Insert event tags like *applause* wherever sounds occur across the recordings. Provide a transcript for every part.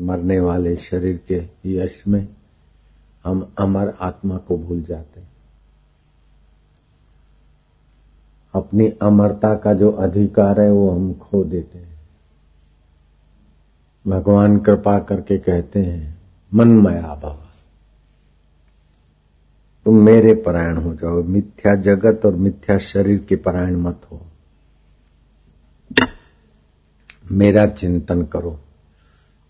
मरने वाले शरीर के यश में हम अमर आत्मा को भूल जाते हैं। अपनी अमरता का जो अधिकार है वो हम खो देते हैं। भगवान कृपा करके कहते हैं, मनमया भव। तुम मेरे परायण हो जाओ। मिथ्या जगत और मिथ्या शरीर के परायण मत हो। मेरा चिंतन करो।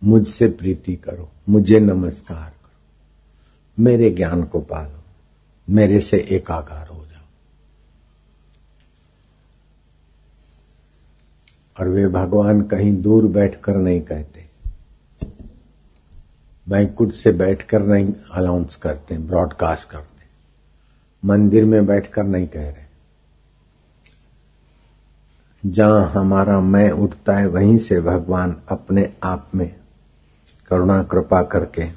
मुझसे प्रीति करो, मुझे नमस्कार करो। मेरे ज्ञान को पालो, मेरे से एकाकार हो जाओ। और वे भगवान कहीं दूर बैठकर नहीं कहते। बैंकुट से बैठकर नहीं अनाउंस करते ब्रॉडकास्ट करते। मंदिर में बैठकर नहीं कह रहे। जहाँ हमारा मैं उठता है, वहीं से भगवान अपने आप में करुणा, कृपा करके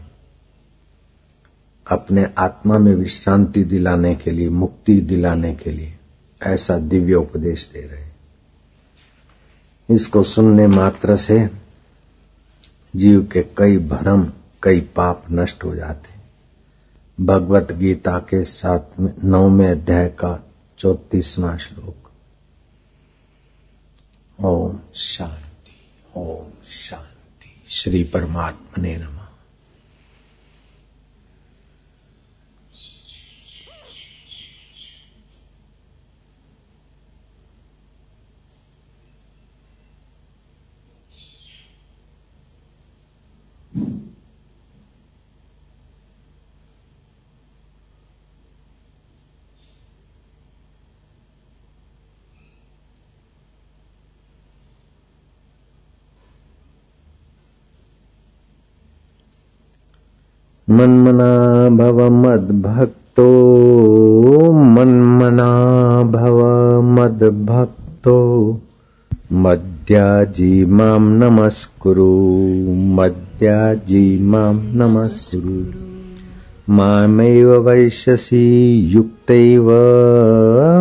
अपने आत्मा में विश्रांति दिलाने के लिए, मुक्ति दिलाने के लिए ऐसा दिव्य उपदेश दे रहे इसको सुनने मात्र से जीव के कई भ्रम, कई पाप नष्ट हो जाते भगवत गीता के साथ नौवें अध्याय का चौतीसवा श्लोक। ओम शांति ओम शांति। श्री परमात्मा ने नम मन्मना भव मद्भक्तो मन्मना भव मद्भक्तो मद्याजी माँ नमस्कुरु, मद्याजी माँ नमस्कुरु। मामैव वैश्यसि युक्तैव,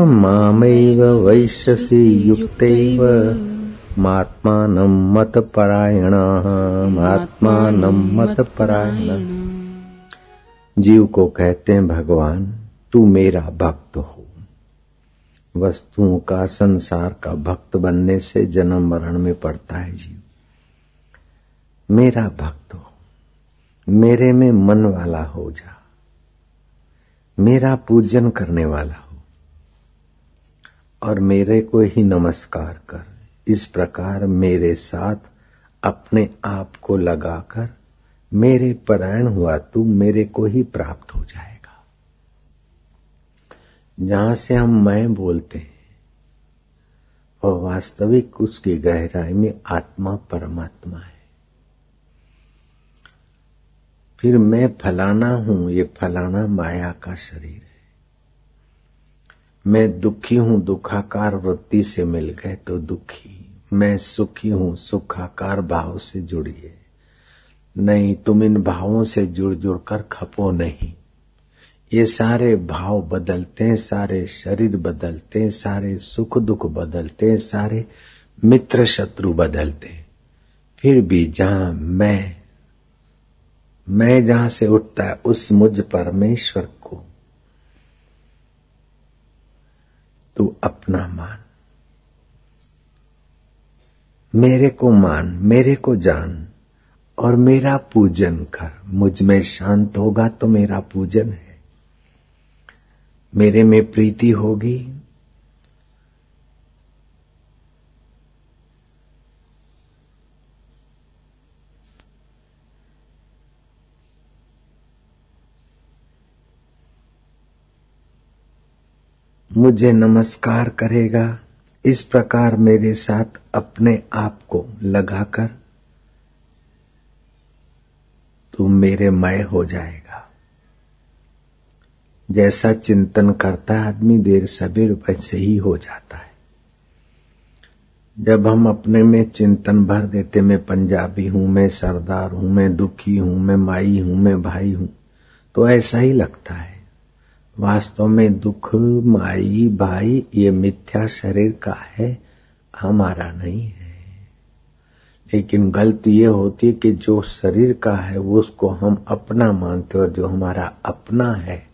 मामैव वैश्यसि युक्तैव। मात्मानं मतपरायणः मात्मानं मतपरायणः। जीव को कहते हैं, भगवान, तू मेरा भक्त हो। वस्तुओं का, संसार का भक्त बनने से जन्म मरण में पड़ता है जीव। मेरा भक्त हो, मेरे में मन वाला हो जा, मेरा पूजन करने वाला हो, और मेरे को ही नमस्कार कर। इस प्रकार मेरे साथ अपने आप को लगाकर मेरे परायण हुआ, तू मेरे को ही प्राप्त हो जाएगा। जहाँ से हम मैं बोलते हैं, और वास्तविक उसकी गहराई में आत्मा परमात्मा है। फिर मैं फलाना हूँ, ये फलाना माया का शरीर है। मैं दुखी हूँ, दुखाकार वृत्ति से मिल गए तो दुखी। मैं सुखी हूँ, सुखाकार भाव से जुड़िए नहीं, तुम इन भावों से जुड़ जुड़ कर खपो नहीं। ये सारे भाव बदलते हैं, सारे शरीर बदलते हैं, सारे सुख दुख बदलते हैं, सारे मित्र शत्रु बदलते हैं। फिर भी जहाँ मैं मैं जहाँ से उठता है, उस मुझ परमेश्वर को तू अपना मान। मेरे को मान, मेरे को जान। और मेरा पूजन कर। मुझमें शांत होगा तो मेरा पूजन है। मेरे में प्रीति होगी। मुझे नमस्कार करेगा। इस प्रकार मेरे साथ अपने आप को लगाकर तू मेरे मय हो जाएगा। जैसा चिंतन करता है, आदमी देर सबेर वैसे ही हो जाता है। जब हम अपने में चिंतन भर देते, मैं पंजाबी हूँ, मैं सरदार हूँ, मैं दुखी हूँ, मैं माई हूँ, मैं भाई हूँ तो ऐसा ही लगता है। वास्तव में दुख, माई, भाई, ये मिथ्या शरीर का है, हमारा नहीं है। लेकिन गलती ये होती है कि जो शरीर का है वो उसको हम अपना मानते और जो हमारा अपना है,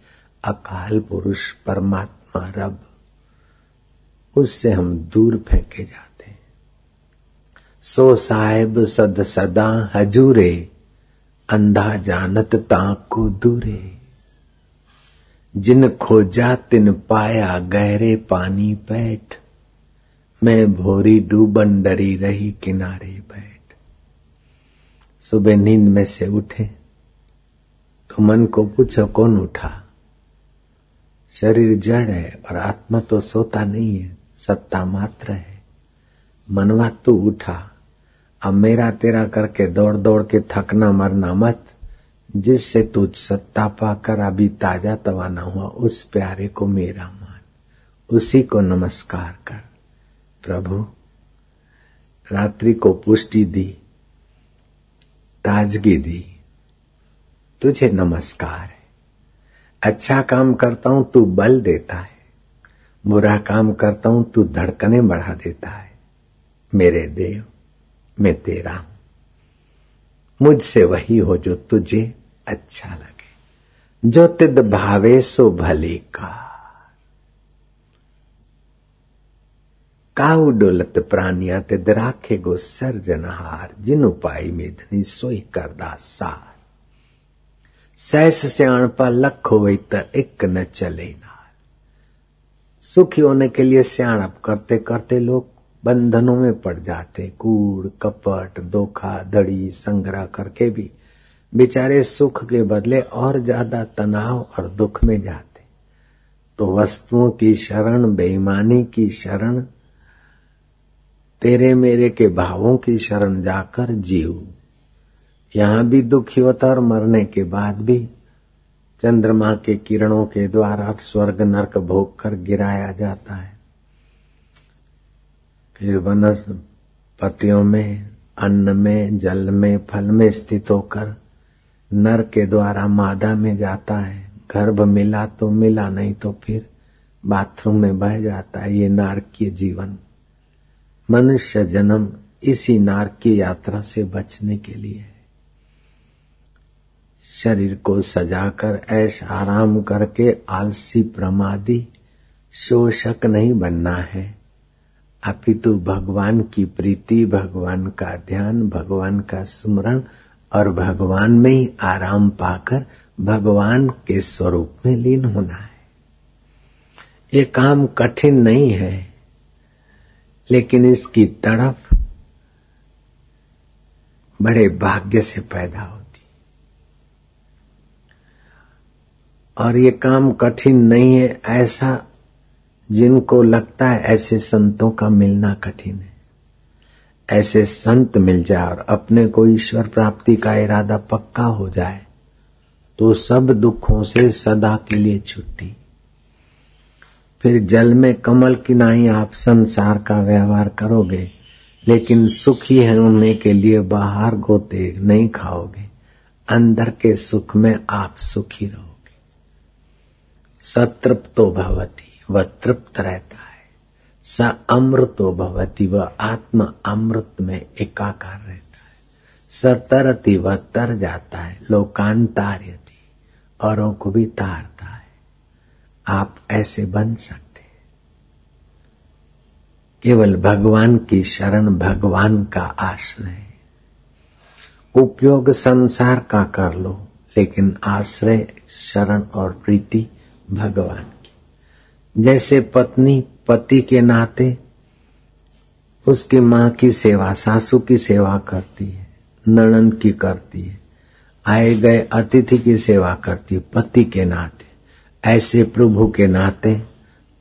अकाल पुरुष, परमात्मा, रब, उससे हम दूर फेंके जाते हैं। सो साहेब सद सदा हजूरे, अंधा जानत ताको दूरे। जिन खोजा तिन पाया गहरे पानी बैठ मैं भोरी डूबन डरी रही किनारे बैठ। सुबह नींद में से उठे तो मन को पूछो, कौन उठा? शरीर जड़ है और आत्मा तो सोता नहीं है, सत्ता मात्र है। मनवा, तू उठा। अब मेरा तेरा करके दौड़ दौड़ के थकना मरना मत। जिससे तुझ सत्ता पाकर अभी ताज़ा तवाना हुआ, उस प्यारे को मेरा मान। उसी को नमस्कार कर। प्रभु, रात्रि को पुष्टि दी। ताजगी दी तुझे नमस्कार है। अच्छा काम करता हूँ, तू बल देता है। बुरा काम करता हूँ, तू धड़कने बढ़ा देता है। मेरे देव, मैं तेरा हूँ। मुझसे वही हो जो तुझे अच्छा लगे। जो तिद भावे सो भले का। काऊ डोलत प्राणिया तिद राखे गो सर्जनहार जिन उपाय मेदनी सोई करदा सार। सैस सियाणपा लख हो त एक न चले नार। सुखी होने के लिए सियाणप करते करते लोग बंधनों में पड़ जाते, कूड़, कपट, धोखा, धड़ी, संग्रह करके भी। बेचारे सुख के बदले और ज़्यादा तनाव और दुख में जाते। तो वस्तुओं की शरण, बेईमानी की शरण तेरे मेरे के भावों की शरण जाकर जीव यहाँ भी दुखी होता और मरने के बाद भी चंद्रमा के किरणों के द्वारा स्वर्ग नरक भोग कर गिराया जाता है। फिर वनस्पतियों में, अन्न में, जल में, फल में स्थित होकर नर के द्वारा मादा में जाता है। गर्भ मिला तो मिला, नहीं तो फिर बाथरूम में बह जाता है। ये नारकीय जीवन। मनुष्य जन्म इसी नार की यात्रा से बचने के लिए है। शरीर को सजाकर, ऐश, आराम करके आलसी प्रमादी शोषक नहीं बनना है। अपितु भगवान की प्रीति, भगवान का ध्यान, भगवान का स्मरण और भगवान में ही आराम पाकर भगवान के स्वरूप में लीन होना है। ये काम कठिन नहीं है। लेकिन इसकी तड़प बड़े भाग्य से पैदा होती। और ये काम कठिन नहीं है, ऐसा जिनको लगता है ऐसे संतों का मिलना कठिन है। ऐसे संत मिल जाए और अपने को ईश्वर प्राप्ति का इरादा पक्का हो जाए तो सब दुखों से सदा के लिए छुट्टी। फिर जल में कमल की नाही आप संसार का व्यवहार करोगे, लेकिन सुखी होने के लिए बाहर गोते नहीं खाओगे। अंदर के सुख में आप सुखी रहोगे। सतृप्तो भवती, वह तृप्त रहता है। स अमृतो भवती, वह आत्मा अमृत में एकाकार रहता है। सतरती वह तर जाता है, लोकांतार्यति, औरों को भी तारता है आप ऐसे बन सकते केवल भगवान की शरण भगवान का आश्रय। उपयोग संसार का कर लो, लेकिन आश्रय, शरण और प्रीति भगवान की। जैसे पत्नी, पति के नाते उसकी माँ की सेवा, सासू की सेवा करती है, ननंद की करती है, आए गए अतिथि की सेवा करती है, पति के नाते। ऐसे प्रभु के नाते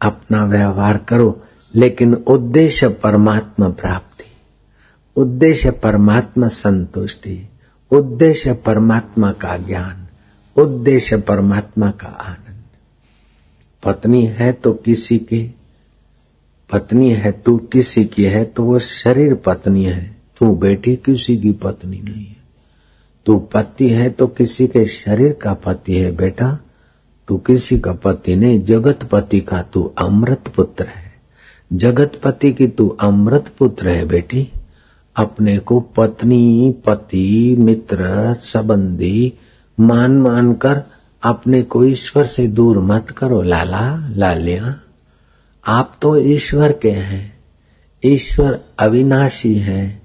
अपना व्यवहार करो, लेकिन उद्देश्य परमात्मा प्राप्ति, उद्देश्य परमात्मा संतुष्टि, उद्देश्य परमात्मा का ज्ञान, उद्देश्य परमात्मा का आनंद। पत्नी है तो किसी की, पत्नी है तू किसी की है तो वो शरीर पत्नी है, तू बेटी किसी की पत्नी नहीं है। तू पति है तो किसी के शरीर का पति है, बेटा। तू किसी का पति नहीं जगत पति का तू अमृत पुत्र है। जगत पति की तू अमृत पुत्र है बेटी। अपने को पत्नी, पति, मित्र, संबंधी मान मान कर अपने को ईश्वर से दूर मत करो, लाला, लालिया। आप तो ईश्वर के हैं। ईश्वर अविनाशी है।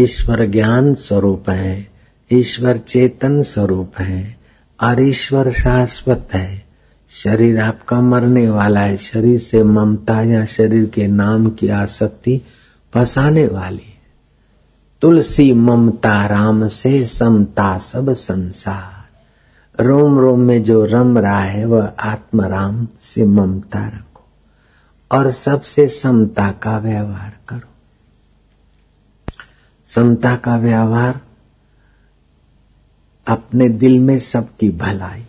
ईश्वर ज्ञान स्वरूप है। ईश्वर चेतन स्वरूप है। और ईश्वर शाश्वत है। शरीर आपका मरने वाला है। शरीर से ममता या शरीर के नाम की आसक्ति फंसाने वाली तुलसी, ममता, राम से समता, सब संसार। रोम रोम में जो रम रहा है, वह आत्म राम से ममता रखो और सबसे समता का व्यवहार करो। समता का व्यवहार अपने दिल में सबकी भलाई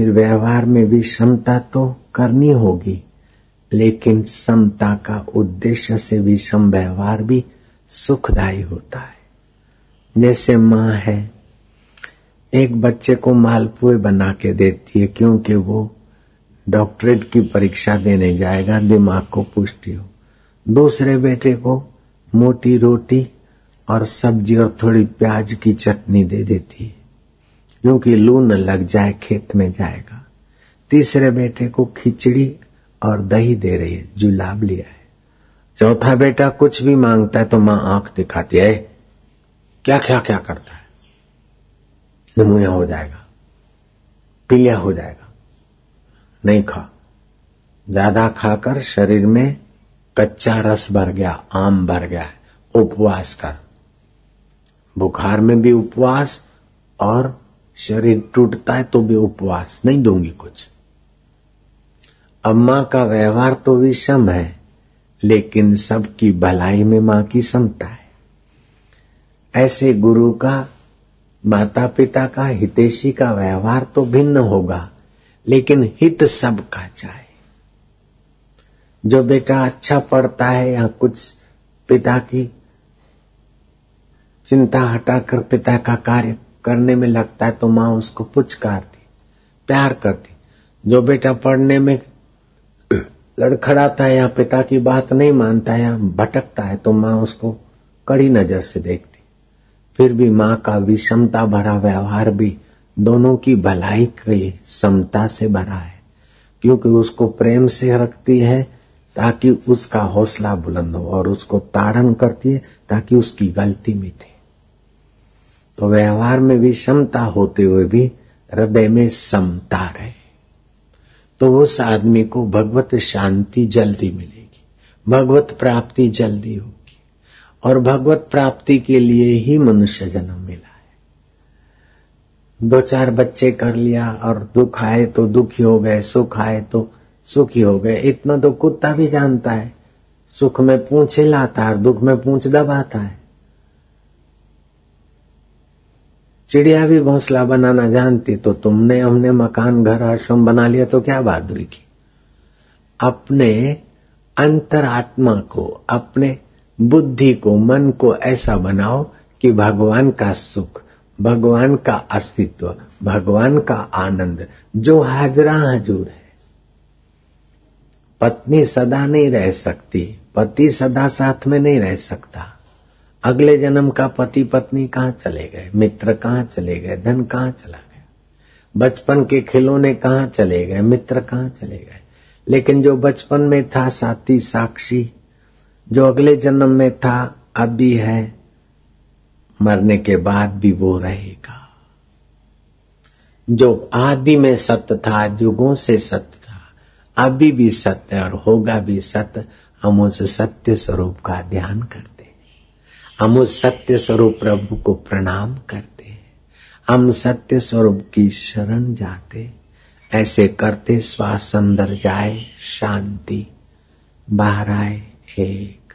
फिर व्यवहार में भी समता तो करनी होगी, लेकिन समता का उद्देश्य से विषम व्यवहार भी सुखदायी होता है। जैसे माँ है, एक बच्चे को मालपुए बना के देती है, क्योंकि वो डॉक्टरेट की परीक्षा देने जाएगा, दिमाग को पुष्टि हो। दूसरे बेटे को मोटी रोटी और सब्ज़ी और थोड़ी प्याज की चटनी दे देती है। क्योंकि लू न लग जाए, खेत में जाएगा। तीसरे बेटे को खिचड़ी और दही दे रही है, जुलाब लिया है। चौथा बेटा कुछ भी माँगता है तो माँ आँख दिखाती है क्या क्या क्या करता है? नमूया हो जाएगा पीलिया हो जाएगा। नहीं खा। ज़्यादा खाकर शरीर में कच्चा रस भर गया, आम भर गया है, उपवास कर। बुखार में भी उपवास और शरीर टूटता है तो भी उपवास नहीं दूँगी कुछ। अम्मा का व्यवहार तो विषम है, लेकिन सबकी भलाई में माँ की समता है। ऐसे गुरु का माता पिता का, हितेशी का व्यवहार तो भिन्न होगा, लेकिन हित सबका चाहे। जो बेटा अच्छा पढ़ता है या कुछ पिता की चिंता हटाकर पिता का कार्य करने में लगता है तो माँ उसको पुचकारती, प्यार करती। जो बेटा पढ़ने में लड़खड़ाता है या पिता की बात नहीं मानता है या भटकता है तो माँ उसको कड़ी नज़र से देखती। फिर भी माँ का विषमता भरा व्यवहार भी दोनों की भलाई की समता से भरा है, क्योंकि उसको प्रेम से रखती है ताकि उसका हौसला बुलंद हो और उसको ताड़न करती है ताकि उसकी गलती मिटे। तो व्यवहार में भी क्षमता होते हुए भी हृदय में समता रहे। तो उस आदमी को भगवत शांति जल्दी मिलेगी, भगवत प्राप्ति जल्दी होगी, और भगवत प्राप्ति के लिए ही मनुष्य जन्म मिला है। दो चार बच्चे कर लिया और दुख आए तो दुखी हो गए, सुख आए तो सुखी हो गए। इतना तो कुत्ता भी जानता है, सुख में पूछ हिलाता है और दुख में पूछ दबाता है। चिड़िया भी घोंसला बनाना जानती तो तुमने हमने मकान घर आश्रम बना लिया तो क्या बहादुरी की अपने अंतरात्मा को, अपने बुद्धि को, मन को ऐसा बनाओ कि भगवान का सुख, भगवान का अस्तित्व, भगवान का आनंद, जो हाजरा हजूर है। पत्नी सदा नहीं रह सकती, पति सदा साथ में नहीं रह सकता। अगले जन्म का पति पत्नी कहाँ चले गए? मित्र कहाँ चले गए? धन कहाँ चला गया? बचपन के खिलौने कहाँ चले गए? मित्र कहाँ चले गए? लेकिन जो बचपन में था साथी साक्षी, जो अगले जन्म में था, अब भी है। मरने के बाद भी वो रहेगा। जो आदि में सत्य था, युगों से सत्य था, अभी भी सत्य और होगा भी सत्य। हम उस सत्य स्वरूप का ध्यान करते हम उस सत्य स्वरूप प्रभु को प्रणाम करते हैं। हम सत्य स्वरूप की शरण जाते ऐसे करते श्वास अंदर जाए, शांति बाहर आए, एक।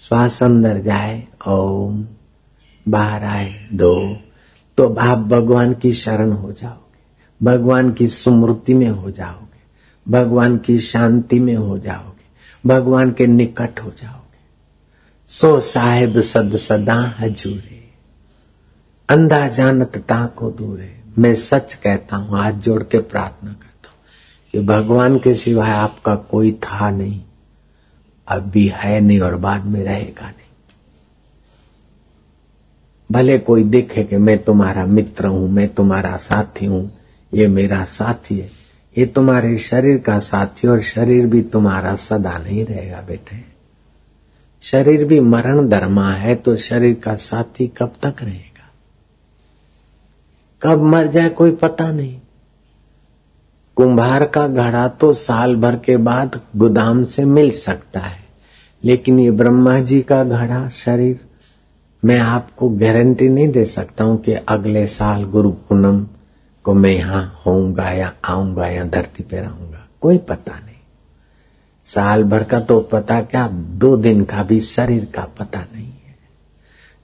श्वास अंदर जाए, ओम। बाहर आए, दो। तो आप भगवान की शरण हो जाओगे। भगवान की स्मृति में हो जाओगे। भगवान की शांति में हो जाओगे। भगवान के निकट हो जाओगे। सो साहेब सद सदा हजूरे। अंधा जानत ता को दूरे। मैं सच कहता हूँ, हाथ जोड़ के प्रार्थना करता हूँ। कि भगवान के सिवाय आपका कोई था नहीं। अब भी है नहीं और बाद में रहेगा नहीं। भले कोई देखे कि मैं तुम्हारा मित्र हूँ, मैं तुम्हारा साथी हूँ, ये मेरा साथी है। ये तुम्हारे शरीर का साथी और शरीर भी तुम्हारा सदा नहीं रहेगा, बेटे। शरीर भी मरण धर्मा है तो शरीर का साथी कब तक रहेगा? कब मर जाए कोई पता नहीं। कुंभार का घड़ा तो साल भर के बाद गोदाम से मिल सकता है, लेकिन ये ब्रह्मा जी का घड़ा शरीर, मैं आपको गारंटी नहीं दे सकता हूँ कि अगले साल गुरु पूनम को मैं यहाँ होऊँगा या आऊँगा या धरती पे रहूँगा, कोई पता नहीं। साल भर का तो पता क्या, दो दिन का भी शरीर का पता नहीं है।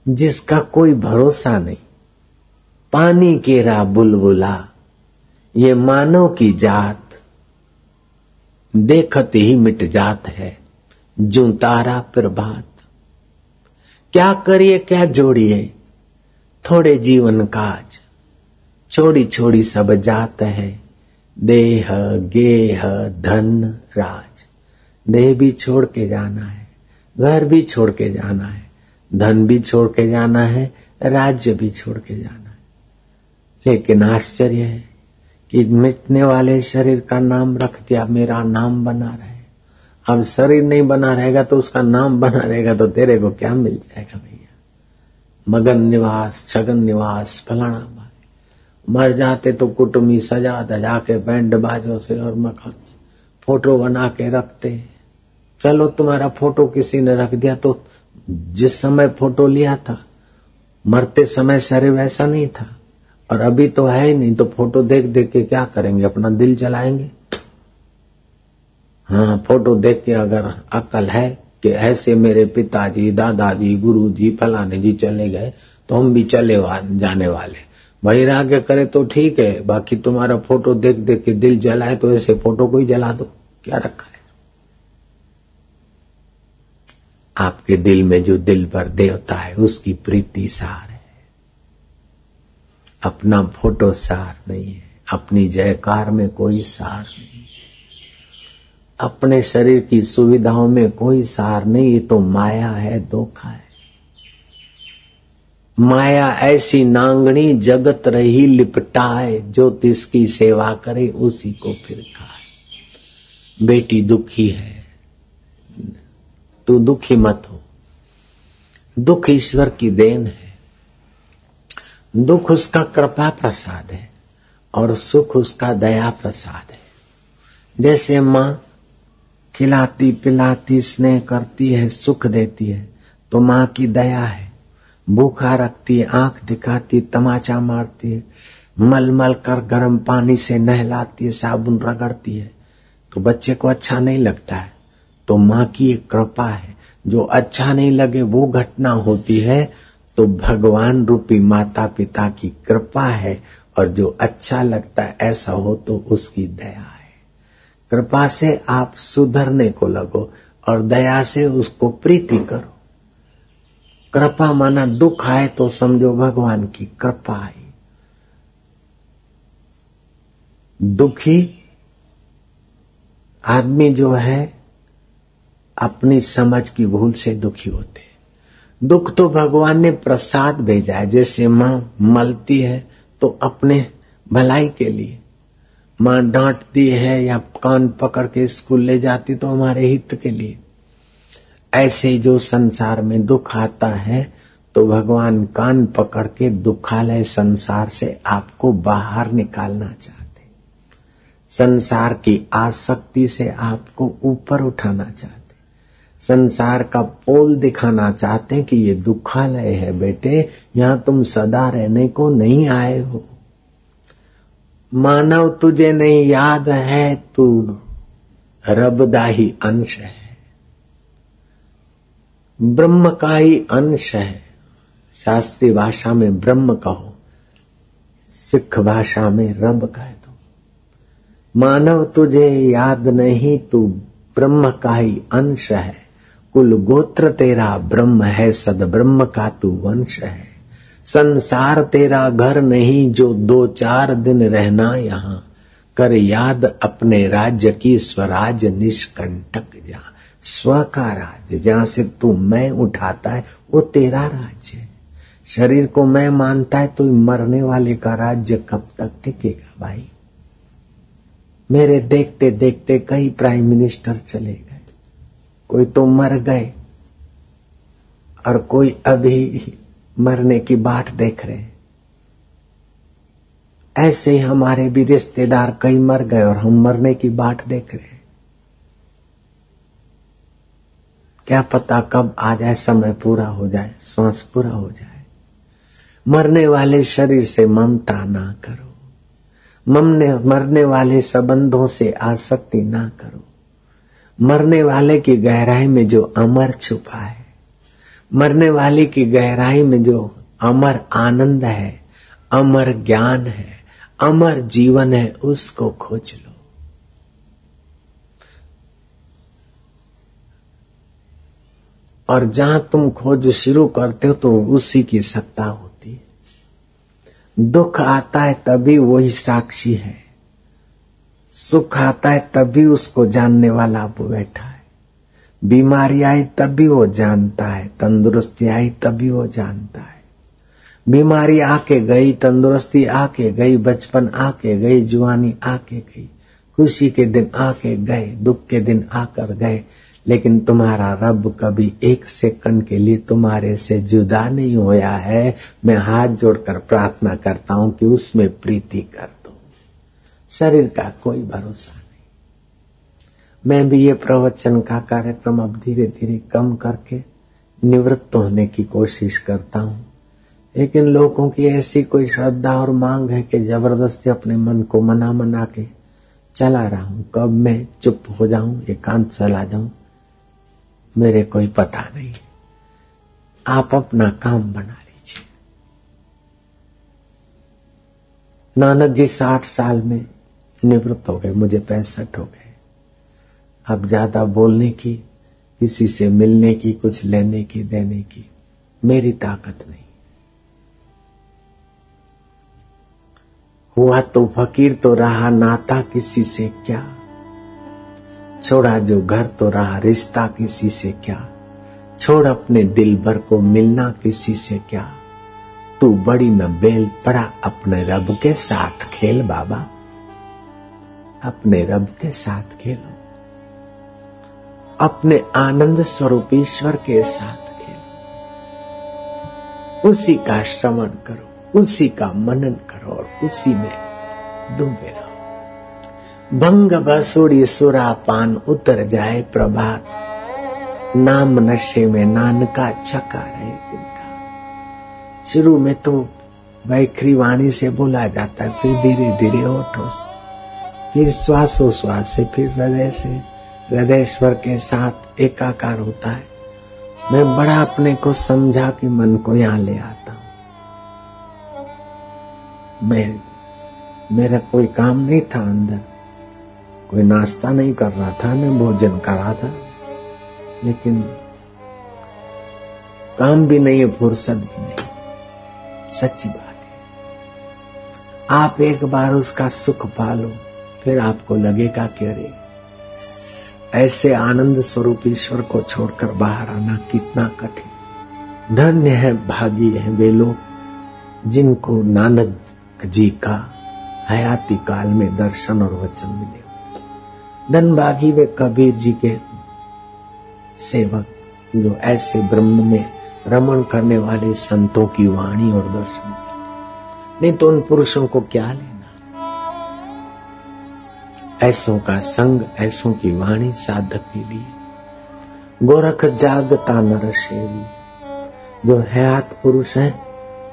जिसका कोई भरोसा नहीं। पानी केरा बुलबुला, ये मानव की जात। देखते ही मिट जात है, जो तारा प्रभात। क्या करिए, क्या जोड़िए, थोड़े जीवन काज। छोड़ी छोड़ी सब जात है, देह, गेह, धन, राज। देह भी छोड़ के जाना है, घर भी छोड़ के जाना है, धन भी छोड़ के जाना है, राज्य भी छोड़ के जाना है। लेकिन आश्चर्य है कि मिटने वाले शरीर का नाम रख दिया, मेरा नाम बना रहे। अब शरीर नहीं बना रहेगा तो उसका नाम बना रहेगा तो तेरे को क्या मिल जाएगा भैया? मगन निवास, छगन निवास, फलाना भाई। मर जाते तो कुटुम्बी सजा दजा के बैंड बाजों से और मकान फ़ोटो बना के रखते चलो तुम्हारा फ़ोटो किसी ने रख दिया तो जिस समय फ़ोटो लिया था मरते समय शरीर वैसा नहीं था। और अभी तो है ही नहीं तो फ़ोटो देख देख के क्या करेंगे? अपना दिल जलाएँगे? हाँ फ़ोटो देख के अगर अकल है कि ऐसे मेरे पिताजी दादाजी गुरु जी फलाने जी चले गए तो हम भी चले वा, जाने वाले। वैराग्य करे तो ठीक है बाकी तुम्हारा फ़ोटो देख देख के दिल जलाए तो ऐसे फ़ोटो को ही जला दो। क्या रखा है? आपके दिल में जो दिल पर देवता है, उसकी प्रीति सार है। अपना फ़ोटो सार नहीं है, अपनी जयकार में कोई सार नहीं अपने शरीर की सुविधाओं में कोई सार नहीं, ये तो माया है, धोखा है। माया ऐसी नांगणी जगत रही लिपटाए जो तिसकी सेवा करे, उसी को फिर खाए। बेटी दुखी है तू दुखी मत हो। दुख ईश्वर की देन है। दुख उसका कृपा प्रसाद है और सुख उसका दया प्रसाद है। जैसे माँ खिलाती पिलाती, स्नेह करती है, सुख देती है तो माँ की दया है। भूखा रखती है, आँख दिखाती, तमाचा मारती है मल मल कर गर्म पानी से नहलाती है, साबुन रगड़ती है तो बच्चे को अच्छा नहीं लगता है। तो माँ की एक कृपा है। जो अच्छा नहीं लगे, वो घटना होती है। तो भगवान रूपी माता पिता की कृपा है और जो अच्छा लगता है, ऐसा हो तो उसकी दया है। कृपा से आप सुधरने को लगो और दया से उसको प्रीति करो। कृपा माना दुख आए तो समझो भगवान की कृपा आई दुखी आदमी जो है अपनी समझ की भूल से दुखी होते दुख तो भगवान ने प्रसाद भेजा है। जैसे माँ मलती है तो अपने भलाई के लिए। माँ डांटती है या कान पकड़ के स्कूल ले जाती तो हमारे हित के लिए। ऐसे जो संसार में दुख आता है तो भगवान कान पकड़ के दुखालय संसार से आपको बाहर निकालना चाहते संसार की आसक्ति से आपको ऊपर उठाना चाहते संसार का पोल दिखाना चाहते कि ये दुखालय है, बेटे। यहाँ तुम सदा रहने को नहीं आए हो। मानव तुझे नहीं याद है, तू रबदा ही अंश है। ब्रह्म का ही अंश है। शास्त्रीय भाषा में ब्रह्म कहो, सिख भाषा में रब कह दो मानव तुझे याद नहीं, तू ब्रह्म का ही अंश है। कुल गोत्र तेरा ब्रह्म है, सद ब्रह्म का तू वंश है। संसार तेरा घर नहीं, जो दो चार दिन रहना यहाँ। कर याद अपने राज्य की स्वराज निष्कंटक जा स्व का राज्य जहाँ से तू मैं उठाता है, वो तेरा राज्य है। शरीर को मैं मानता है तो मरने वाले का राज्य कब तक टिकेगा भाई? मेरे देखते देखते कई प्राइम मिनिस्टर चले गए। कोई तो मर गए और कोई अभी मरने की बाट देख रहे ऐसे हमारे भी रिश्तेदार कई मर गए और हम मरने की बाट देख रहे क्या पता कब आ जाए समय पूरा हो जाए श्वास पूरा हो जाए। मरने वाले शरीर से ममता ना करो। मरने वाले संबंधों से आसक्ति ना करो। मरने वाले की गहराई में जो अमर छुपा है, मरने वाले की गहराई में जो अमर आनंद है, अमर ज्ञान है, अमर जीवन है, उसको खोज लो। और जहाँ तुम खोज शुरू करते हो तो उसी की सत्ता होती है। दुख आता है, तभी वही साक्षी है। सुख आता है तभी उसको जानने वाला वो बैठा है। बीमारी आई तभी वो जानता है, तंदुरुस्ती आई तभी वो जानता है। बीमारी आके गई, तंदुरुस्ती आके गई, बचपन आके गई जुआनी आके गई, खुशी के दिन आके गए, दुख के दिन आकर गए, लेकिन तुम्हारा रब कभी एक सेकंड के लिए तुम्हारे से जुदा नहीं होया है। मैं हाथ जोड़कर प्रार्थना करता हूँ कि उसमें प्रीति कर। शरीर का कोई भरोसा नहीं। मैं भी ये प्रवचन का कार्यक्रम अब धीरे धीरे कम करके निवृत्त होने की कोशिश करता हूँ। लेकिन लोगों की ऐसी कोई श्रद्धा और मांग है कि ज़बरदस्ती अपने मन को मना मना के चला रहा हूँ। कब मैं चुप हो जाऊँ, एकांत चला जाऊँ, मेरे कोई पता नहीं। आप अपना काम बना लीजिए। नानक जी साठ साल में निवृत्त हो गए, मुझे पैंसठ हो गए। अब ज़्यादा बोलने की, किसी से मिलने की, कुछ लेने की, देने की, मेरी ताकत नहीं। हुआ तो फकीर तो रहा नाता किसी से क्या? छोड़ा जो घर तो रहा रिश्ता किसी से क्या? छोड़ अपने दिल भर को मिलना किसी से क्या? तू बड़ी न बेल पड़ा अपने रब के साथ खेल बाबा। अपने रब के साथ खेलो। अपने आनंद स्वरूप ईश्वर के साथ खेलो। उसी का श्रवण करो, उसी का मनन करो और उसी में डूबे रहो। भंग बसुड़ी सुरा पान उतर जाए प्रभात। नाम नशे में नान का छका रहे दिन का शुरू में तो वैखरी वाणी से बोला जाता है, फिर धीरे धीरे ओठों से। फिर श्वासोश्वास से, फिर हृदय से, हृदय स्वर के साथ एकाकार होता है। मैं बड़ा अपने को समझा कि मन को यहाँ ले आता हूँ। मैं, मेरा कोई काम नहीं था अंदर। कोई नाश्ता नहीं कर रहा था मैं भोजन कर रहा था। लेकिन काम भी नहीं है, फुर्सत भी नहीं। सच्ची बात है। आप एक बार उसका सुख पालो फिर आपको लगेगा कि अरे, ऐसे आनंद स्वरूप ईश्वर को छोड़कर बाहर आना कितना कठिन। धन्य है भागी है वे लोग जिनको नानक जी का हयाती काल में दर्शन और वचन मिले। धन भागी वे कबीर जी के सेवक जो ऐसे ब्रह्म में रमण करने वाले संतों की वाणी और दर्शन। नहीं तो उन पुरुषों को क्या लेना ऐसों का संग, ऐसों की वाणी साधक के लिए। गोरख जागता नर शेवी जो हयात पुरुष है,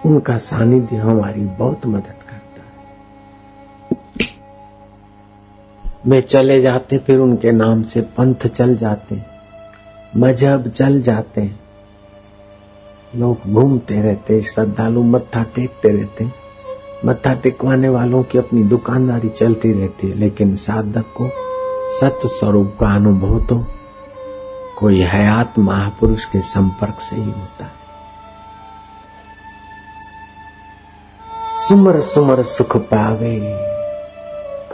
उनका सानिध्य हमारी बहुत मदद करता है। वे चले जाते, फिर उनके नाम से पंथ चल जाते, मज़हब चल जाते। लोग घूमते रहते, श्रद्धालु मत्था टेकते रहते। मत्था टिकवाने वालों की अपनी दुकानदारी चलती रहती है, लेकिन साधक को सत्य स्वरूप का अनुभव तो कोई हयात महापुरुष के संपर्क से ही होता है। सुमर सुमर सुख पावे,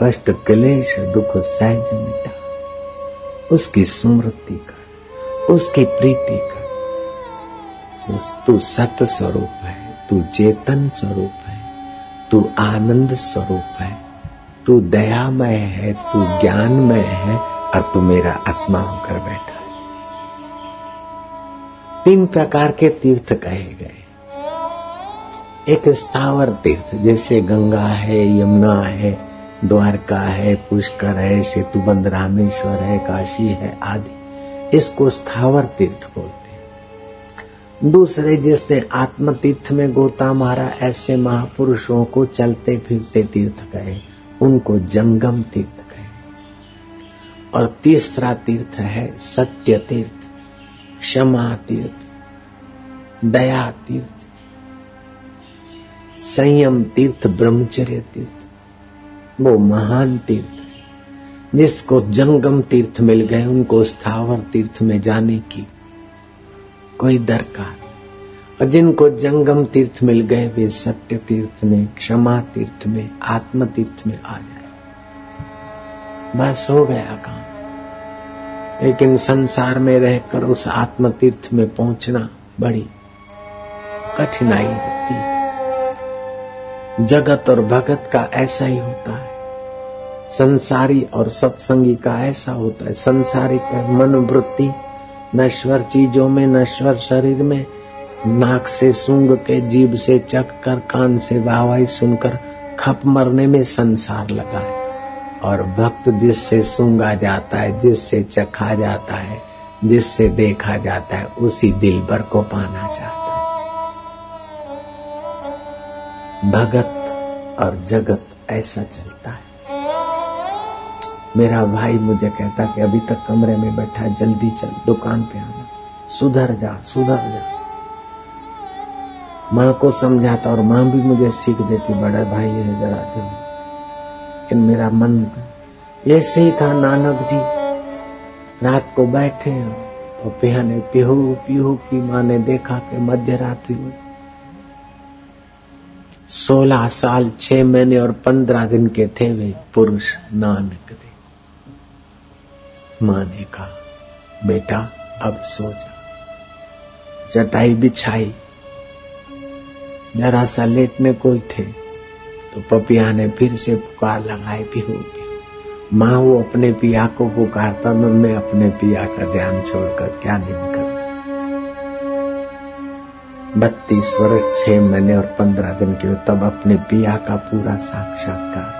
कष्ट क्लेश दुख सहज मिटा। उसकी स्मृति कर, उसकी प्रीति कर। तू सत स्वरूप है, तू चेतन स्वरूप तू आनंद स्वरूप है, तू दयामय है, तू ज्ञानमय है और तू मेरा आत्मा होकर बैठा है। तीन प्रकार के तीर्थ कहे गए। एक स्थावर तीर्थ, जैसे गंगा है, यमुना है, द्वारका है, पुष्कर है सेतुबंद रामेश्वर है, काशी है, आदि। इसको स्थावर तीर्थ बोलते दूसरे जिसने आत्म तीर्थ में गोता मारा, ऐसे महापुरुषों को चलते फिरते तीर्थ कहे उनको जंगम तीर्थ कहे और तीसरा तीर्थ है सत्य तीर्थ, क्षमा तीर्थ, दया तीर्थ, संयम तीर्थ, ब्रह्मचर्य तीर्थ। वो महान तीर्थ जिसको जंगम तीर्थ मिल गए, उनको स्थावर तीर्थ में जाने की कोई दरकार। और जिनको जंगम तीर्थ मिल गए, वे सत्य तीर्थ में, क्षमा तीर्थ में, आत्म तीर्थ में आ जाए। बस हो गया काम। लेकिन संसार में रहकर उस आत्म तीर्थ में पहुँचना बड़ी कठिनाई होती है। जगत और भगत का ऐसा ही होता है। संसारी और सत्संगी का ऐसा होता है। संसारी का मनोवृत्ति नश्वर चीज़ों में, नश्वर शरीर में, नाक से सूंघ के, जीभ से चख कर, कान से वाहवाही सुनकर खप मरने में संसार लगा है। और भक्त जिससे सूँगा जाता है, जिससे चखा जाता है, जिससे देखा जाता है, उसी दिल भर को पाना चाहता है। भगत और जगत ऐसा चलता है। मेरा भाई मुझे कहता कि अभी तक कमरे में बैठा, जल्दी चल, दुकान पे आना। सुधर जा सुधर जा। माँ को समझाता और माँ भी मुझे सीख देती, बड़ा भाई है, जरा जो। लेकिन मेरा मन ऐसे ही था, नानक जी, रात को बैठे तो पिया ने पिहू पिहू की माँ ने देखा कि मध्य रात्रि हुई। सोलह साल, छह महीने और पंद्रह दिन के थे वे पुरुष नानक। माँ ने कहा, बेटा, अब सो जा। चटाई बिछाई। जरा सा लेटने कोई थे तो पपिया ने फिर से पुकार लगाई पिहू पिहू माँ, वो अपने पिया को पुकारता तो मैं अपने पिया का ध्यान छोड़कर क्या नींद कर बत्तीस वर्ष छह महीने और पंद्रह दिन के तब अपने पिया का पूरा साक्षात्कार,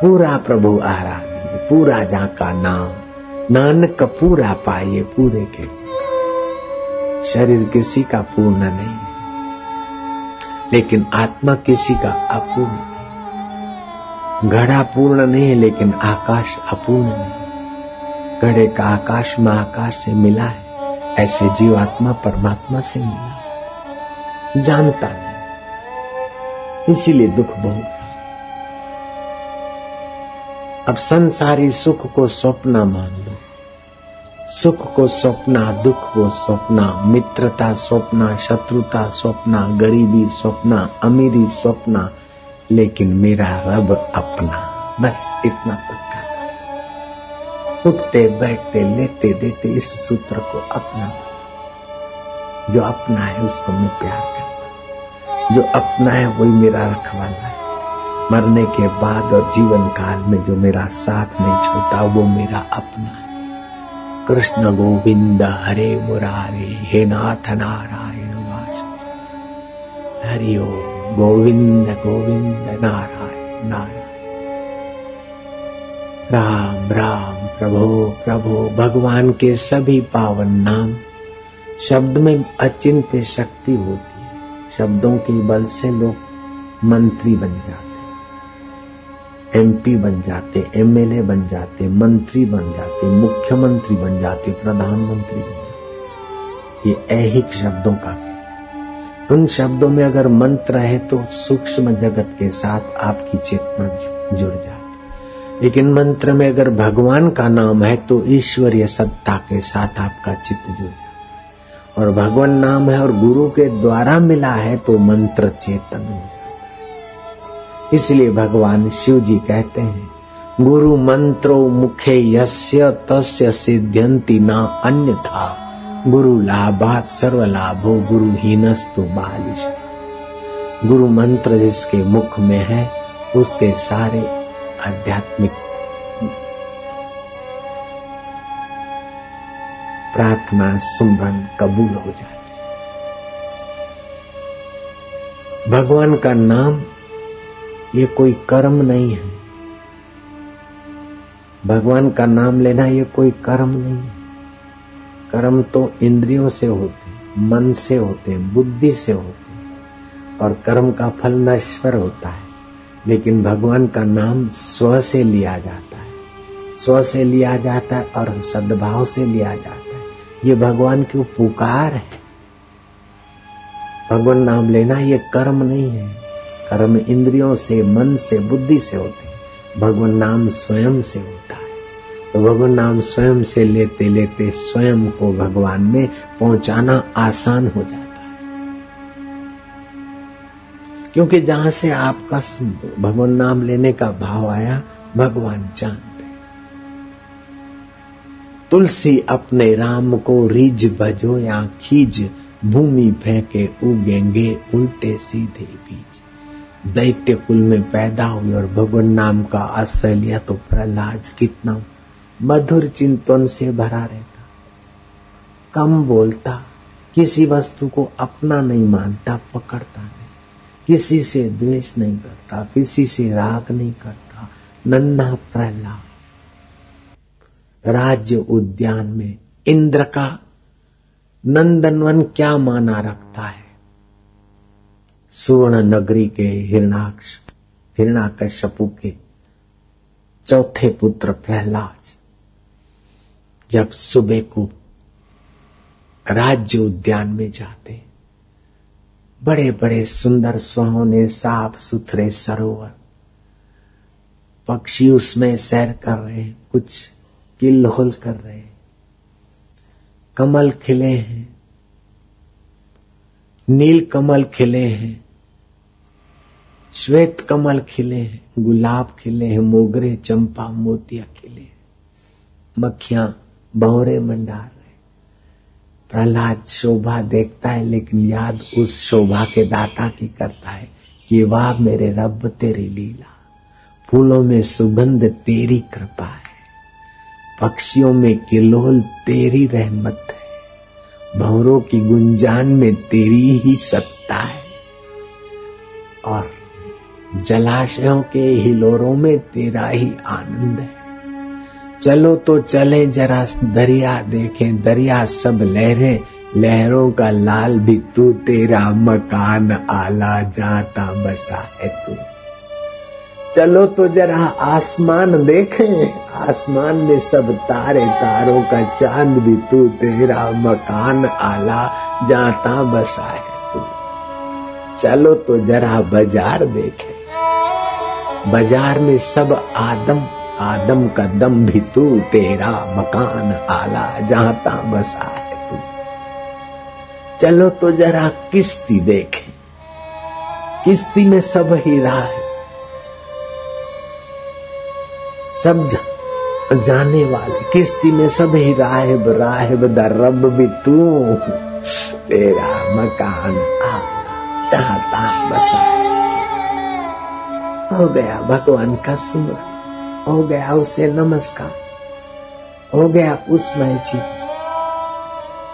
पूरा प्रभु आराध्य पूरा का नाम नानक पूरा पाइए पूरे के। शरीर किसी का पूर्ण नहीं है, लेकिन आत्मा किसी का अपूर्ण नहीं। घड़ा पूर्ण नहीं है, लेकिन आकाश अपूर्ण नहीं घड़े का आकाश में आकाश से मिला है, ऐसे जीवात्मा परमात्मा से मिला जानता नहीं, इसीलिए दुख बहुत अब संसारी सुख को स्वप्न मान लो। सुख को स्वप्ना दुख को स्वप्ना मित्रता स्वप्ना शत्रुता स्वप्ना गरीबी स्वप्ना अमीरी स्वप्ना लेकिन मेरा रब अपना। बस इतना पक्का उठते, बैठते, लेते, देते इस सूत्र को अपना। जो अपना है उसको मैं प्यार करता जो अपना है वही मेरा रखवाला मरने के बाद और जीवन काल में जो मेरा साथ नहीं छोटा, वो मेरा अपना है। कृष्ण गोविंद, हरे मुरारे, हे नाथ नारायण वास। हरि ओ गोविंद गोविंद नारायण नारायण। राम राम, प्रभो प्रभो, भगवान के सभी पावन नाम। शब्द में अचिंत्य शक्ति होती है। शब्दों के बल से लोग मंत्री बन जाते एमपी बन जाते एमएलए बन जाते, मंत्री बन जाते, मुख्यमंत्री बन जाते, प्रधानमंत्री बन जाते। ये ऐहिक शब्दों का उन शब्दों में अगर मंत्र है तो सूक्ष्म जगत के साथ आपकी चेतना जुड़ जाती। लेकिन मंत्र में अगर भगवान का नाम है तो ईश्वरीय सत्ता के साथ आपका चित्त जुड़ जाता और भगवान नाम है और गुरु के द्वारा मिला है तो मंत्र चेतन हो जाता इसलिए भगवान शिव जी कहते हैं, गुरु मंत्रो मुखे यस्य तस्य सिद्ध्यंति ना अन्य था गुरु लाभात सर्व लाभो गुरु हीनस्तु बालिश गुरु मंत्र जिसके मुख में है, उसके सारे आध्यात्मिक प्रार्थना सुमरन कबूल हो जाए। भगवान का नाम ये कोई कर्म नहीं है। भगवान का नाम लेना ये कोई कर्म नहीं है। कर्म तो इंद्रियों से होते मन से होते बुद्धि से होते और कर्म का फल नश्वर होता है। लेकिन भगवान का नाम स्व से लिया जाता है। स्व से लिया जाता है और सद्भाव से लिया जाता है। ये भगवान की पुकार है। भगवान नाम लेना ये कर्म नहीं है। कर्म इंद्रियों से, मन से, बुद्धि से होते भगवान नाम स्वयं से होता है। तो भगवान नाम स्वयं से लेते लेते स्वयं को भगवान में पहुंचाना आसान हो जाता है। क्योंकि जहाँ से आपका भगवान नाम लेने का भाव आया, भगवान जानते तुलसी अपने राम को रिज भजो या खीज, भूमि फेंके, उगेंगे उल्टे सीधे बीज। दैत्य कुल में पैदा हुई और भगवान नाम का आश्रय लिया तो प्रहलाद कितना मधुर चिंतन से भरा रहता। कम बोलता, किसी वस्तु को अपना नहीं मानता, पकड़ता नहीं। किसी से द्वेष नहीं करता, किसी से राग नहीं करता। नन्ना प्रहलाद। राज्य उद्यान में इंद्र का नंदनवन क्या माना रखता है? सुवर्ण नगरी के हिरणाक्ष हिरणाकश्यपु के चौथे पुत्र प्रहलाद। जब सुबह को राज्य उद्यान में जाते बड़े बड़े सुंदर सुहावने साफ़ सुथरे सरोवर, पक्षी उसमें सैर कर रहे हैं, कुछ किल्लोल कर रहे हैं, कमल खिले हैं नील कमल खिले हैं श्वेत कमल खिले हैं, गुलाब खिले हैं, मोगरे, चंपा, मोतिया खिले मक्खियाँ, बहरे मंडार रहे प्रहलाद शोभा देखता है, लेकिन याद उस शोभा के दाता की करता है कि वाह, मेरे रब, तेरी लीला। फूलों में सुगंध, तेरी कृपा है। पक्षियों में किलोल, तेरी रहमत है। भंवरों की गुंजान में तेरी ही सत्ता है। और जलाशयों के हिलोरों में तेरा ही आनंद है। चलो तो चले जरा दरिया देखें, दरिया सब लहरें, लहरों का लाल भी तू, तेरा मकान आला जाता बसा है तू। चलो तो जरा आसमान देखें। आसमान में सब तारे तारों का चाँद भी तू, तेरा मकान आला, जाता बसा है तू। चलो तो जरा बाज़ार देखे। बाज़ार में सब आदम आदम का दम भी तू, तेरा मकान आला, जाता बसा है तू। चलो तो जरा किस्ती देखे। किस्ती में सब हीरा है। सब जाने वाले। किस्ती में सब ही राहब राहब रब भी तू। तेरा मकान आ चाहता बसा। हो गया भगवान का सुमरन हो गया उसे नमस्कार, हो गया उसमय जी।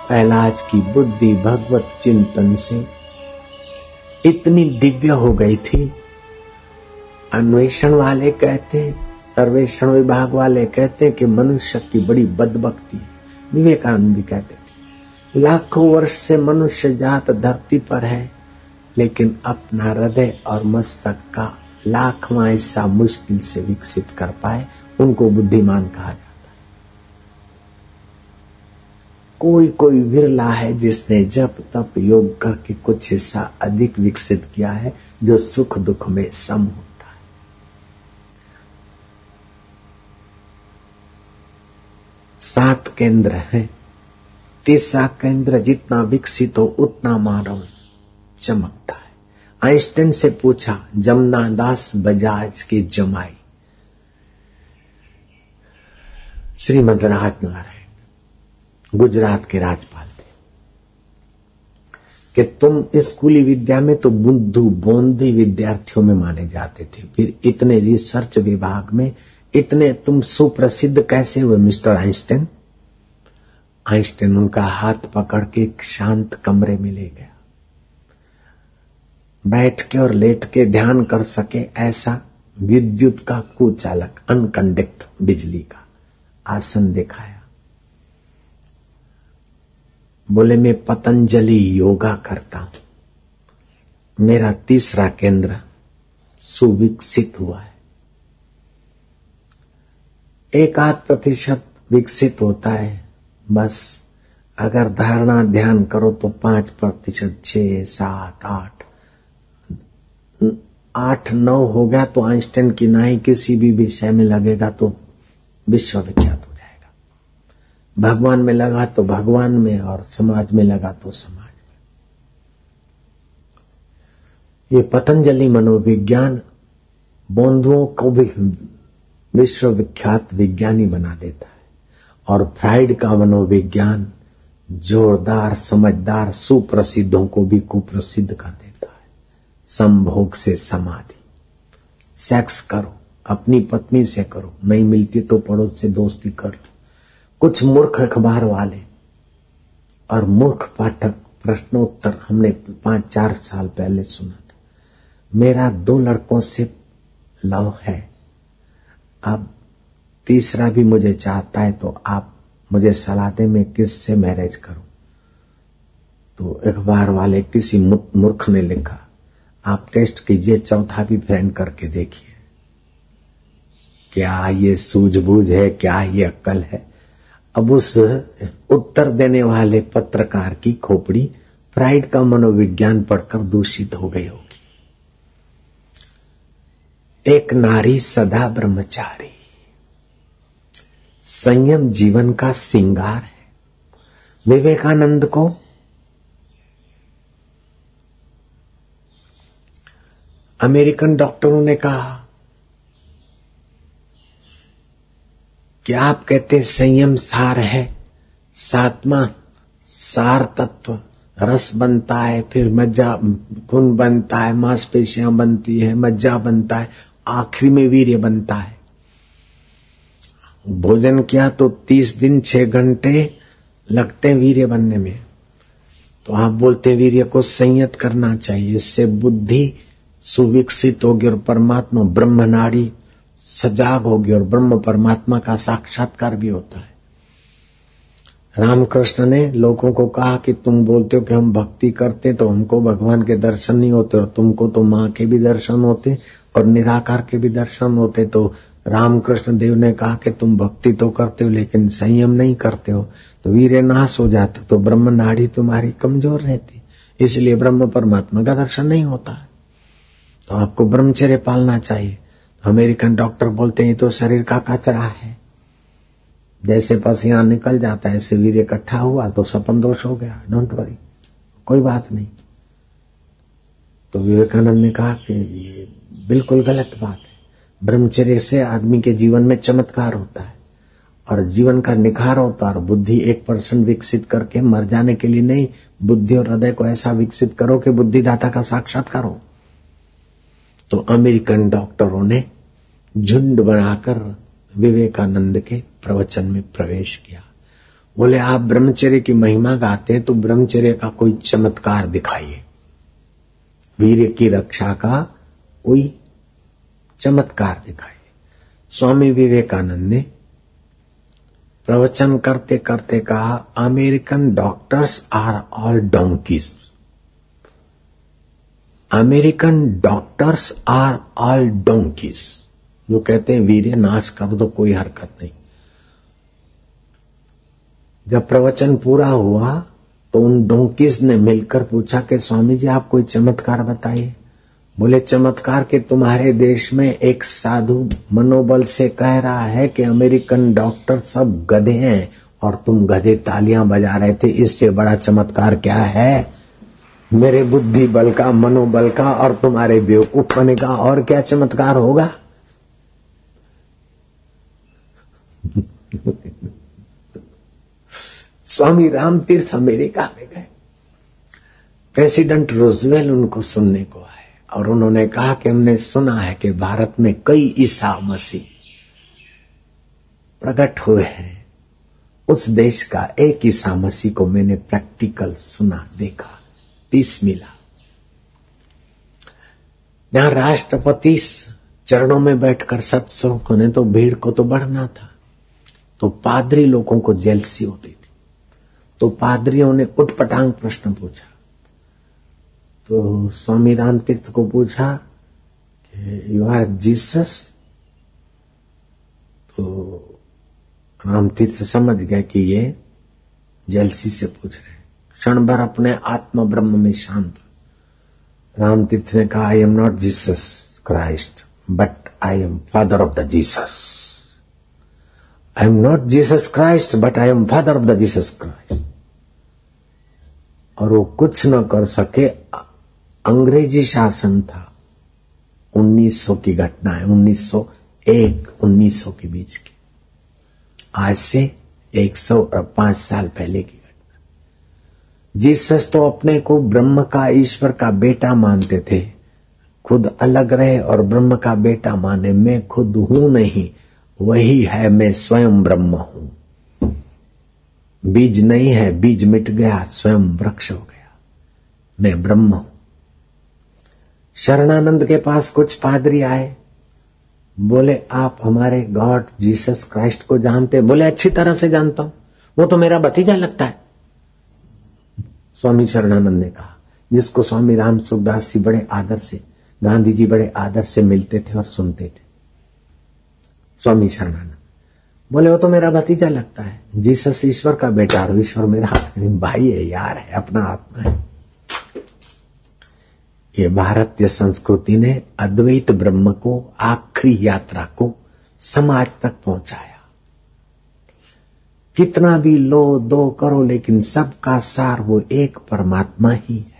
पहलाज की बुद्धि भगवत चिंतन से इतनी दिव्य हो गई थी। अन्वेषण वाले कहते हैं सर्वेक्षण विभाग वाले कहते कि मनुष्य की बड़ी बदबकती विवेकानंद भी कहते थे, लाखों वर्ष से मनुष्य जात धरती पर है, लेकिन अपना हृदय और मस्तक का लाखवा हिस्सा मुश्किल से विकसित कर पाए, उनको बुद्धिमान कहा जाता कोई कोई विरला है जिसने जब तप योग करके कुछ हिस्सा अधिक विकसित किया है, जो सुख दुख में सम हो। सात केंद्र है। तीसरा केंद्र जितना विकसित हो, उतना मानव चमकता है। आइंस्टाइन से पूछा, जमुना दास बजाज की जमाई। श्रीमद राज नारायण, गुजरात के राज्यपाल थे। कि तुम स्कूली विद्या में तो बुद्धू बोंदी विद्यार्थियों में माने जाते थे। फिर इतने रिसर्च विभाग में इतने तुम सुप्रसिद्ध कैसे हुए, मिस्टर आइंस्टाइन आइंस्टाइन उनका हाथ पकड़ के एक शांत कमरे में ले गया। बैठ के और लेट के ध्यान कर सके ऐसा विद्युत का कुचालक, अनकंडक्ट बिजली का आसन दिखाया। बोले, मैं पतंजलि योगा करता हूँ। मेरा तीसरा केंद्र सुविकसित हुआ है। एक आध प्रतिशत विकसित होता है। बस, अगर धारणा ध्यान करो तो पाँच प्रतिशत छ सात, आठ। आठ, नौ हो गया तो आइंस्टाइन की नाई किसी भी विषय में लगेगा तो विश्व विख्यात हो जाएगा। भगवान में लगा तो भगवान में और समाज में लगा तो समाज में। ये पतंजलि मनोविज्ञान बंधुओं को भी विश्व विख्यात विज्ञानी बना देता है। और फ्राइड का मनोविज्ञान जोरदार, समझदार, सुप्रसिद्धों को भी कुप्रसिद्ध कर देता है। संभोग से समाधि। सेक्स करो, अपनी पत्नी से करो, नहीं मिलती तो पड़ोस से दोस्ती कर लो। कुछ मूर्ख अखबार वाले और मूर्ख पाठक प्रश्नोत्तर हमने पाँच, चार साल पहले सुना था। मेरा दो लड़कों से लव है। अब तीसरा भी मुझे चाहता है तो आप मुझे सलाह दें मैं किससे मैरिज करूँ। तो अखबार वाले किसी मूर्ख ने लिखा, आप टेस्ट कीजिए, चौथा भी फ्रेंड करके देखिए। क्या ये सूझबूझ है, क्या ये अक्कल है? अब उस उत्तर देने वाले पत्रकार की खोपड़ी फ्राइड का मनोविज्ञान पढ़कर दूषित हो गई होगी। एक नारी सदा ब्रह्मचारी। संयम जीवन का सिंगार है। विवेकानंद को अमेरिकन डॉक्टरों ने कहा कि आप कहते संयम सार है सातवा सार तत्व, रस बनता है, फिर मज्जा खून बनता है, मांसपेशियाँ बनती है, मज्जा बनता है। आखिरी में वीर्य बनता है। भोजन किया तो तीस दिन छह घंटे लगते हैं वीर्य बनने में। तो आप बोलते वीर्य को संयत करना चाहिए, इससे बुद्धि सुविकसित होगी और परमात्मा ब्रह्म नाड़ी सजाग होगी और ब्रह्म परमात्मा का साक्षात्कार भी होता है। रामकृष्ण ने लोगों को कहा कि तुम बोलते हो कि हम भक्ति करते तो हमको भगवान के दर्शन नहीं होते और तुमको तो माँ के भी दर्शन होते और निराकार के भी दर्शन होते तो रामकृष्ण देव ने कहा कि तुम भक्ति तो करते हो, लेकिन संयम नहीं करते हो। तो वीर नाश हो जाता तो ब्रह्म नाड़ी तुम्हारी कमज़ोर रहती। इसलिए ब्रह्म परमात्मा का दर्शन नहीं होता। तो आपको ब्रह्मचर्य पालना चाहिए। अमेरिकन डॉक्टर बोलते हैं तो शरीर का कचरा है। जैसे पसीना निकल जाता है, ऐसे वीर इकट्ठा हुआ तो सपन दोष हो गया। डोंट वरी कोई बात नहीं। तो विवेकानंद ने कहा कि ये बिल्कुल गलत बात है। ब्रह्मचर्य से आदमी के जीवन में चमत्कार होता है और जीवन का निखार होता है और बुद्धि एक परसेंट विकसित करके मर जाने के लिए नहीं, बुद्धि और हृदय को ऐसा विकसित करो कि बुद्धिदाता का साक्षात्कार हो। तो अमेरिकन डॉक्टरों ने झुंड बनाकर विवेकानंद के प्रवचन में प्रवेश किया। बोले, आप ब्रह्मचर्य की महिमा गाते हैं तो ब्रह्मचर्य का कोई चमत्कार दिखाइए। वीर की रक्षा का कोई चमत्कार दिखाइए स्वामी विवेकानंद ने प्रवचन करते करते कहा, American doctors are all donkeys. American doctors are all donkeys. जो कहते हैं, वीर्य नाश कर दो कोई हरकत नहीं। जब प्रवचन पूरा हुआ तो उन डोंकीज ने मिलकर पूछा कि, स्वामी जी, आप कोई चमत्कार बताइए? बोले, चमत्कार के तुम्हारे देश में एक साधु मनोबल से कह रहा है कि अमेरिकन डॉक्टर सब गधे हैं और तुम गधे तालियाँ बजा रहे थे। इससे बड़ा चमत्कार क्या है? मेरे बुद्धि बल का, मनोबल का और तुम्हारे बेवकूफ़ बने का और क्या चमत्कार होगा? *laughs* स्वामी राम तीर्थ अमेरिका में गए। प्रेसिडेंट रोजवेल उनको सुनने को आए। और उन्होंने कहा कि हमने सुना है कि भारत में कई ईसा मसीह प्रकट हुए हैं। उस देश का एक ईसा मसीह को मैंने प्रैक्टिकल सुना, देखा पीस मिला। जहाँ राष्ट्रपति चरणों में बैठकर सत्संग होने तो भीड़ को तो बढ़ना था तो पादरी लोगों को जेलसी होती थी। तो पादरियों ने उठपटांग प्रश्न पूछा तो स्वामी राम तीर्थ को पूछा कि यू आर जीसस तो राम तीर्थ समझ गए कि ये जलसी से पूछ रहे क्षण भर अपने आत्मा ब्रह्म में शांत। राम तीर्थ ने कहा I am not Jesus Christ but I am father of the Jesus I am not Jesus Christ but I am father of the Jesus Christ और वो कुछ न कर सके अंग्रेज़ी शासन था। 1900 की घटना है 1901 1900 के बीच की। आज से 100 और पाँच साल पहले की घटना। जीसस तो अपने को ब्रह्म का ईश्वर का बेटा मानते थे। खुद अलग रहे और ब्रह्म का बेटा माने, मैं खुद हूँ नहीं, वही है, मैं स्वयं ब्रह्म हूँ। बीज नहीं है, बीज मिट गया, स्वयं वृक्ष हो गया। मैं ब्रह्म हूँ। शरणानंद के पास कुछ पादरी आए। बोले, आप हमारे गॉड जीसस क्राइस्ट को जानते बोले, अच्छी तरह से जानता हूँ। वो तो मेरा भतीजा लगता है। स्वामी शरणानंद ने कहा, जिसको स्वामी राम सुखदास जी बड़े आदर से, गांधी जी बड़े आदर से मिलते थे और सुनते थे। स्वामी शरणानंद, बोले, वो तो मेरा भतीजा लगता है। जीसस ईश्वर का बेटा और ईश्वर मेरा भाई है, यार है, अपना आत्मा है। ये भारतीय संस्कृति ने अद्वैत ब्रह्म को आखिरी यात्रा को समाज तक पहुँचाया। कितना भी लो, दो करो, लेकिन सबका सार वो एक परमात्मा ही है।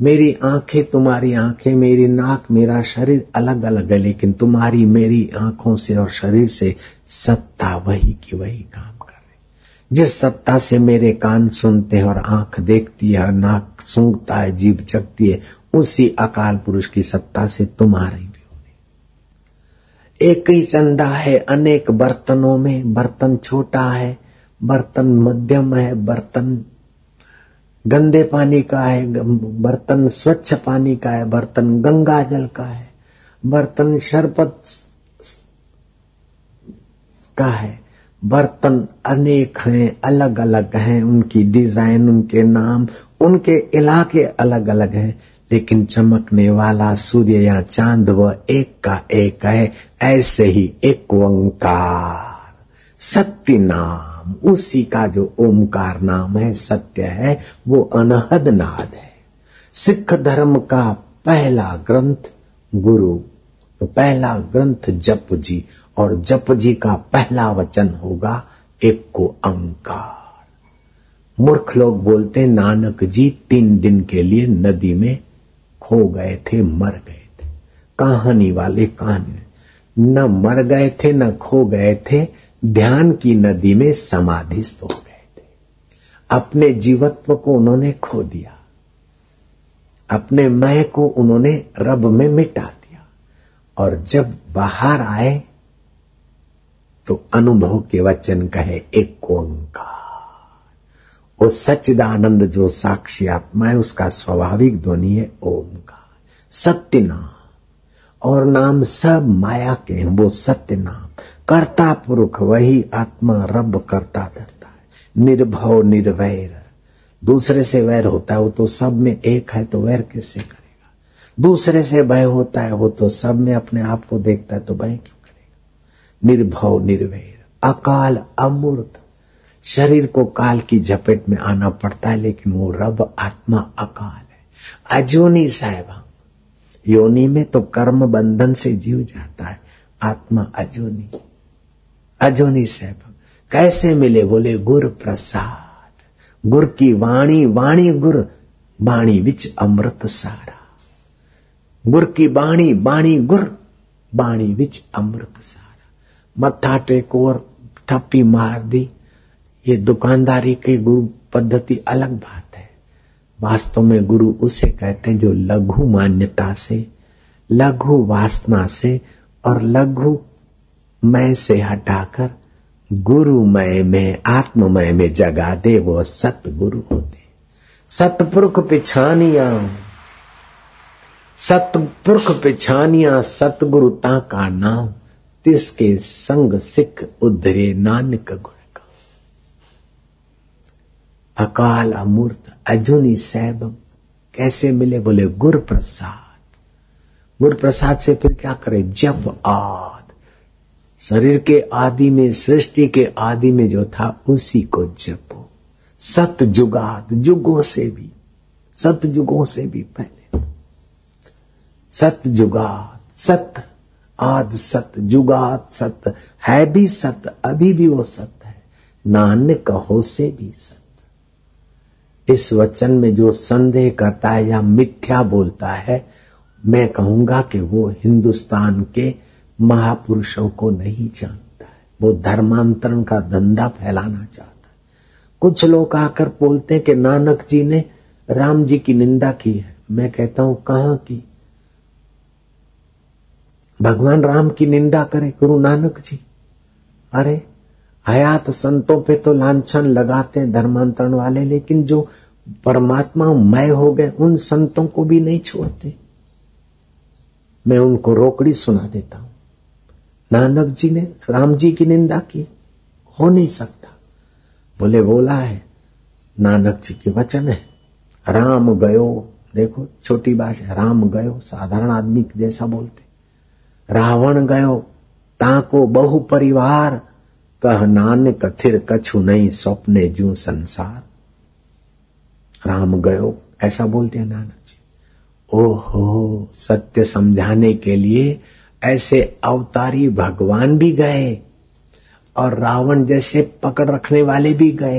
मेरी आँखें तुम्हारी आँखें, मेरी नाक, मेरा शरीर अलग अलग है, लेकिन तुम्हारी मेरी आँखों से और शरीर से सत्ता वही की वही काम जिस सत्ता से मेरे कान सुनते हैं और आँख देखती है और नाक सूंघता है, जीभ चकती है, उसी अकाल पुरुष की सत्ता से तुम्हारी भी होनी एक ही चंदा है अनेक बर्तनों में, बर्तन छोटा है, बर्तन मध्यम है, बर्तन गंदे पानी का है, बर्तन स्वच्छ पानी का है, बर्तन गंगा जल का है, बर्तन शरबत का है। बर्तन अनेक हैं अलग अलग हैं, उनकी डिज़ाइन, उनके नाम, उनके इलाके अलग अलग हैं, लेकिन चमकने वाला सूर्य या चाँद व एक का एक है, ऐसे ही एक ओंकार। सत्य नाम, उसी का जो ओंकार नाम है, सत्य है, वो अनहद नाद है। सिख धर्म का पहला ग्रंथ गुरु पहला ग्रंथ जप जी और जप जी का पहला वचन होगा, एक को अंकार। मूर्ख लोग बोलते, नानक जी तीन दिन के लिए नदी में खो गए थे, मर गए थे। कहानी वाले कहानी न मर गए थे, न खो गए थे, ध्यान की नदी में समाधिस्थ हो गए थे। अपने जीवत्व को उन्होंने खो दिया। अपने मैं को उन्होंने रब में मिटा दिया। और जब बाहर आए तो अनुभव के वचन कहे एक ओंकार। वो सच्चिदानंद जो साक्षी आत्मा है, उसका स्वाभाविक ध्वनि है ओंकार। सत्य नाम और नाम सब माया के हैं, वो सत्य नाम कर्ता पुरुष वही आत्मा रब करता धरता है। निर्भव, निर्वैर। दूसरे से वैर होता है, वो तो सब में एक है तो वैर किससे करेगा? दूसरे से भय होता है, वो तो सब में अपने आप को देखता है तो भय क्यों? निर्भव, निर्वेर। अकाल, अमूर्त। शरीर को काल की झपेट में आना पड़ता है, लेकिन वो रब, आत्मा, अकाल है। अजोनी साहेब, योनि में तो कर्म बंधन से जीव जाता है, आत्मा अजोनी। अजोनी साहेब, कैसे मिले बोले गुर प्रसाद? गुर की वाणी वाणी गुर बाणी विच अमृत सारा। गुर की बाणी बाणी गुर बाणी विच अमृत सारा। मत्था टेको और ठप्पी मार दी। ये दुकानदारी की गुरु पद्धति अलग बात है। वास्तव में गुरु उसे कहते हैं जो लघु मान्यता से, लघु वासना से और लघु मैं से हटाकर गुरुमय में, आत्ममय में जगा दे, वो सतगुरु होते। सतपुरुख पिछानिया सतपुरुख पिछानिया सतगुरुता का नाम। तिसके संग सिख उधरे नानक गुण का? अकाल अमूर्त अजुनी सैबम कैसे मिले बोले गुरु प्रसाद गुरु प्रसाद से फिर क्या करे? जब आद। शरीर के आदि में, सृष्टि के आदि में जो था, उसी को जपो। सत जुगाद, जुगों से भी, सत जुगों से भी पहले। सत जुगाद, सत आद सत जुगात सत, है भी सत, अभी भी वो सत है। नानक हो से भी सत। इस वचन में जो संदेह करता है या मिथ्या बोलता है, मैं कहूँगा कि वो हिंदुस्तान के महापुरुषों को नहीं जानता है। वो धर्मांतरण का धंधा फैलाना चाहता है। कुछ लोग आकर बोलते हैं कि नानक जी ने राम जी की निंदा की है। मैं कहता हूँ, कहा की? भगवान राम की निंदा करे, गुरु नानक जी। अरे हयात संतों पे तो लांछन लगाते हैं धर्मांतरण वाले, लेकिन जो परमात्मा मय हो गए, उन संतों को भी नहीं छोड़ते। मैं उनको रोकड़ी सुना देता हूँ। नानक जी ने, राम जी की निंदा की। हो नहीं सकता। बोले, बोला है, नानक जी के वचन है। राम गयो, देखो, छोटी बात है, राम गयो, साधारण आदमी जैसा बोलते। रावण गयो, ताको बहु परिवार कह, नानक, थिर कछु नहीं स्वप्ने जू संसार। राम गयो, ऐसा बोलते हैं नानक ओहो, सत्य समझाने के लिए ऐसे अवतारी भगवान भी गए, और रावण जैसे पकड़ रखने वाले भी गए।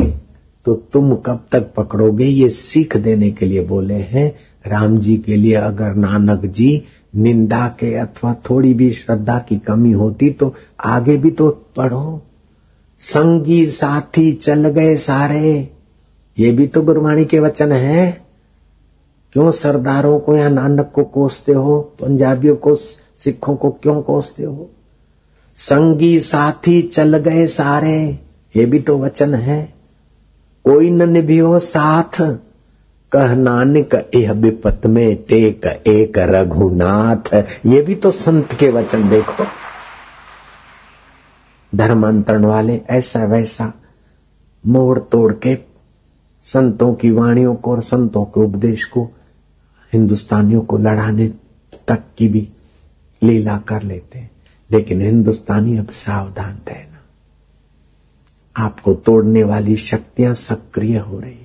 तो तुम कब तक पकड़ोगे, ये सीख देने के लिए बोले हैं। राम जी के लिए अगर नानक जी निंदा के अथवा थोड़ी भी श्रद्धा की कमी होती तो आगे भी तो पढ़ो। संगी साथी चल गए सारे। ये भी तो गुरबाणी के वचन है। क्यों सरदारों को या नानक को कोसते हो? पंजाबियों को, सिखों को क्यों कोसते हो? संगी साथी चल गए सारे। ये भी तो वचन है। कोई न निभियो साथ। कह नानक यह विपत में टेक एक रघुनाथ। ये भी तो संत के वचन देखो। धर्मांतरण वाले ऐसा वैसा मोड़ तोड़ के संतों की वाणियों को और संतों के उपदेश को हिंदुस्तानियों को लड़ाने तक की भी लीला कर लेते हैं। लेकिन हिंदुस्तानी अब सावधान रहना। आपको तोड़ने वाली शक्तियाँ सक्रिय हो रही है।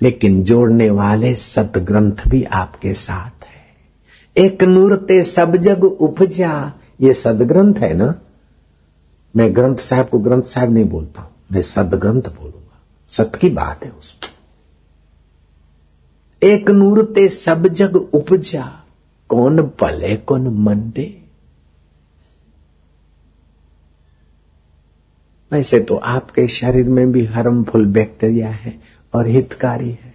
लेकिन जोड़ने वाले सदग्रंथ भी आपके साथ है। एक नूरते सब जग उपजा, ये सदग्रंथ है ना? मैं ग्रंथ साहब को ग्रंथ साहब नहीं बोलता हूँ, मैं सदग्रंथ बोलूँगा। सत की बात है उसमें। एक नूर ते सब जग उपजा, कौन भले कौन मंदे। वैसे तो आपके शरीर में भी हरमफुल बैक्टीरिया है और हितकारी है।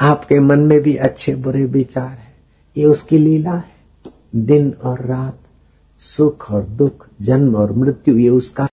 आपके मन में भी अच्छे बुरे विचार है। ये उसकी लीला है। दिन और रात सुख और दुख, जन्म और मृत्यु, ये उसका